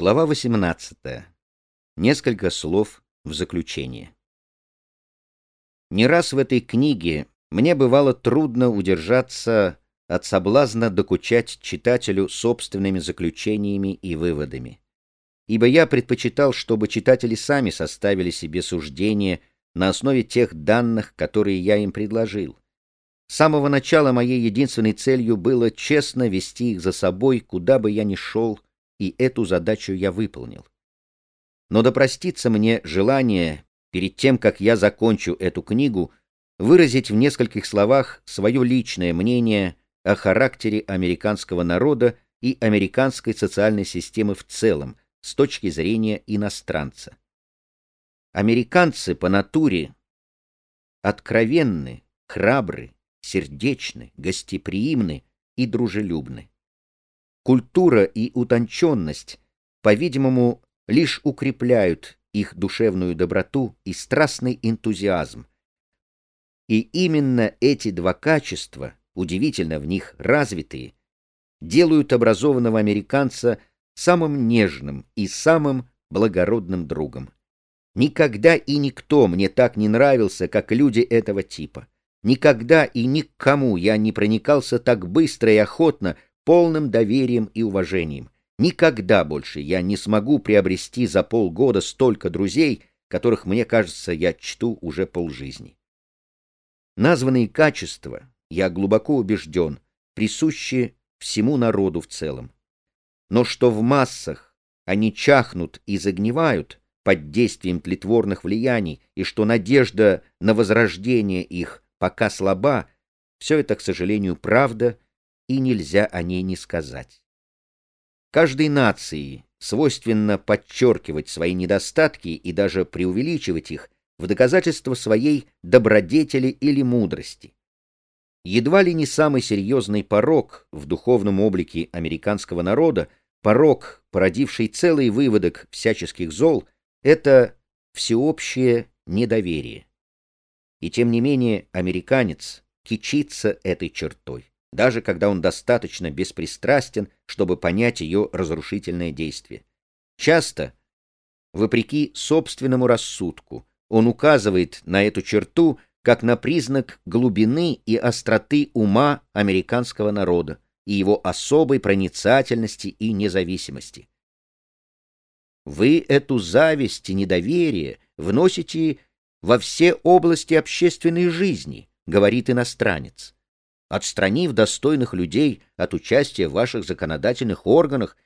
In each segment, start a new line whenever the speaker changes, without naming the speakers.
Глава 18. Несколько слов в заключение. Не раз в этой книге мне бывало трудно удержаться от соблазна докучать читателю собственными заключениями и выводами, ибо я предпочитал, чтобы читатели сами составили себе суждение на основе тех данных, которые я им предложил. С самого начала моей единственной целью было честно вести их за собой, куда бы я ни шел, и эту задачу я выполнил. Но да мне желание, перед тем, как я закончу эту книгу, выразить в нескольких словах свое личное мнение о характере американского народа и американской социальной системы в целом с точки зрения иностранца. Американцы по натуре откровенны, храбры, сердечны, гостеприимны и дружелюбны. Культура и утонченность, по-видимому, лишь укрепляют их душевную доброту и страстный энтузиазм. И именно эти два качества, удивительно в них развитые, делают образованного американца самым нежным и самым благородным другом. Никогда и никто мне так не нравился, как люди этого типа. Никогда и никому я не проникался так быстро и охотно полным доверием и уважением. Никогда больше я не смогу приобрести за полгода столько друзей, которых, мне кажется, я чту уже полжизни. Названные качества, я глубоко убежден, присущи всему народу в целом. Но что в массах они чахнут и загнивают под действием тлетворных влияний, и что надежда на возрождение их пока слаба, все это, к сожалению, правда — и нельзя о ней не сказать. Каждой нации свойственно подчеркивать свои недостатки и даже преувеличивать их в доказательство своей добродетели или мудрости. Едва ли не самый серьезный порог в духовном облике американского народа, порог, породивший целый выводок всяческих зол, это всеобщее недоверие. И тем не менее американец кичится этой чертой даже когда он достаточно беспристрастен, чтобы понять ее разрушительное действие. Часто, вопреки собственному рассудку, он указывает на эту черту как на признак глубины и остроты ума американского народа и его особой проницательности и независимости. Вы эту зависть и недоверие вносите во все области общественной жизни, говорит иностранец отстранив достойных людей от участия в ваших законодательных органах,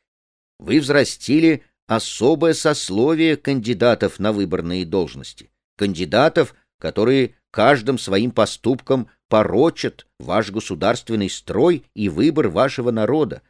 вы взрастили особое сословие кандидатов на выборные должности, кандидатов, которые каждым своим поступком порочат ваш государственный строй и выбор вашего народа.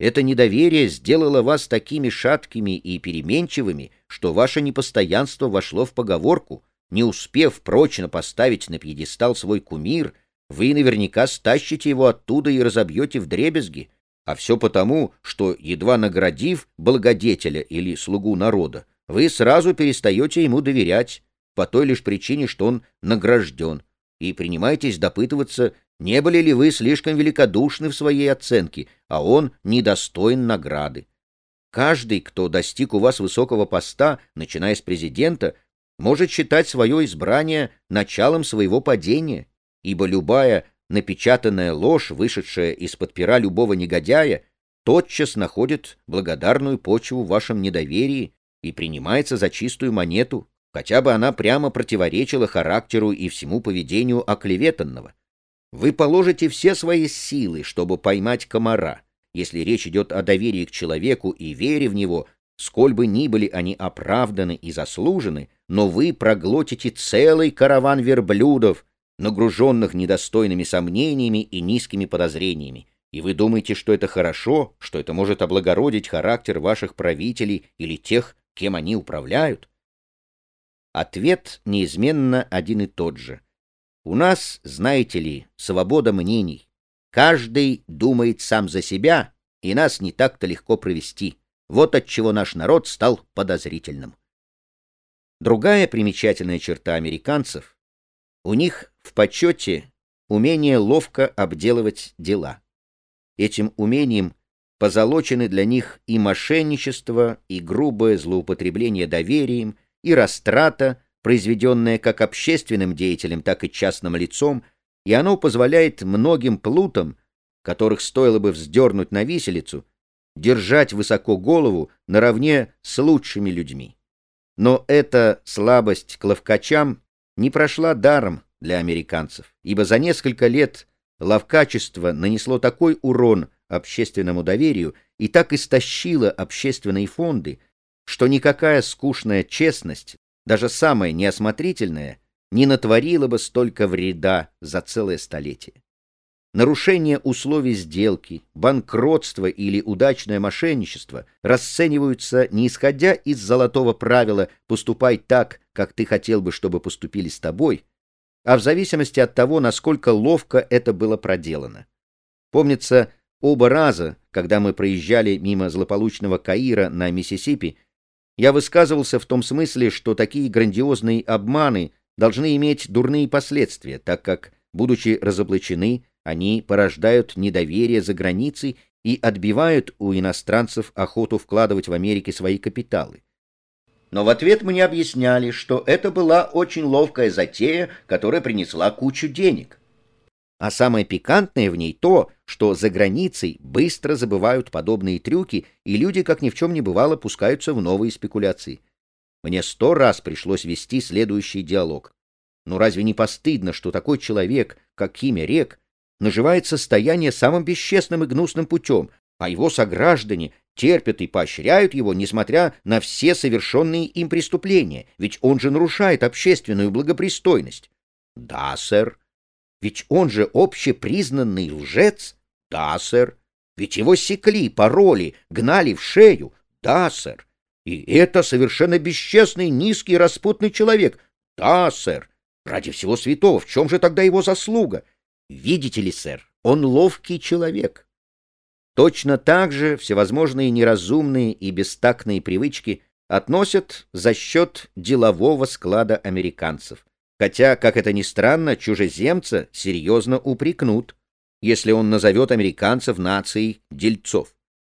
Это недоверие сделало вас такими шаткими и переменчивыми, что ваше непостоянство вошло в поговорку, не успев прочно поставить на пьедестал свой кумир — вы наверняка стащите его оттуда и разобьете в дребезги, а все потому, что, едва наградив благодетеля или слугу народа, вы сразу перестаете ему доверять, по той лишь причине, что он награжден, и принимаетесь допытываться, не были ли вы слишком великодушны в своей оценке, а он недостоин награды. Каждый, кто достиг у вас высокого поста, начиная с президента, может считать свое избрание началом своего падения ибо любая напечатанная ложь, вышедшая из-под пера любого негодяя, тотчас находит благодарную почву в вашем недоверии и принимается за чистую монету, хотя бы она прямо противоречила характеру и всему поведению оклеветанного. Вы положите все свои силы, чтобы поймать комара, если речь идет о доверии к человеку и вере в него, сколь бы ни были они оправданы и заслужены, но вы проглотите целый караван верблюдов, нагруженных недостойными сомнениями и низкими подозрениями, и вы думаете, что это хорошо, что это может облагородить характер ваших правителей или тех, кем они управляют? Ответ неизменно один и тот же. У нас, знаете ли, свобода мнений. Каждый думает сам за себя, и нас не так-то легко провести. Вот отчего наш народ стал подозрительным. Другая примечательная черта американцев — у них в почете умение ловко обделывать дела. Этим умением позолочены для них и мошенничество, и грубое злоупотребление доверием, и растрата, произведенная как общественным деятелем, так и частным лицом, и оно позволяет многим плутам, которых стоило бы вздернуть на виселицу, держать высоко голову наравне с лучшими людьми. Но эта слабость к ловкачам не прошла даром для американцев, ибо за несколько лет ловкачество нанесло такой урон общественному доверию и так истощило общественные фонды, что никакая скучная честность, даже самая неосмотрительная, не натворила бы столько вреда за целое столетие. Нарушение условий сделки, банкротство или удачное мошенничество расцениваются не исходя из золотого правила «поступай так, как ты хотел бы, чтобы поступили с тобой», а в зависимости от того, насколько ловко это было проделано. Помнится, оба раза, когда мы проезжали мимо злополучного Каира на Миссисипи, я высказывался в том смысле, что такие грандиозные обманы должны иметь дурные последствия, так как, будучи разоблачены, они порождают недоверие за границей и отбивают у иностранцев охоту вкладывать в Америке свои капиталы. Но в ответ мне объясняли, что это была очень ловкая затея, которая принесла кучу денег. А самое пикантное в ней то, что за границей быстро забывают подобные трюки, и люди, как ни в чем не бывало, пускаются в новые спекуляции. Мне сто раз пришлось вести следующий диалог. Ну разве не постыдно, что такой человек, как Кимя Рек, наживает состояние самым бесчестным и гнусным путем, а его сограждане терпят и поощряют его, несмотря на все совершенные им преступления, ведь он же нарушает общественную благопристойность. Да, сэр. Ведь он же общепризнанный лжец. Да, сэр. Ведь его секли, пороли, гнали в шею. Да, сэр. И это совершенно бесчестный, низкий, распутный человек. Да, сэр. Ради всего святого, в чем же тогда его заслуга? Видите ли, сэр, он ловкий человек. Точно так же всевозможные неразумные и бестактные привычки относят за счет делового склада американцев. Хотя, как это ни странно, чужеземца серьезно упрекнут, если он назовет американцев нацией дельцов.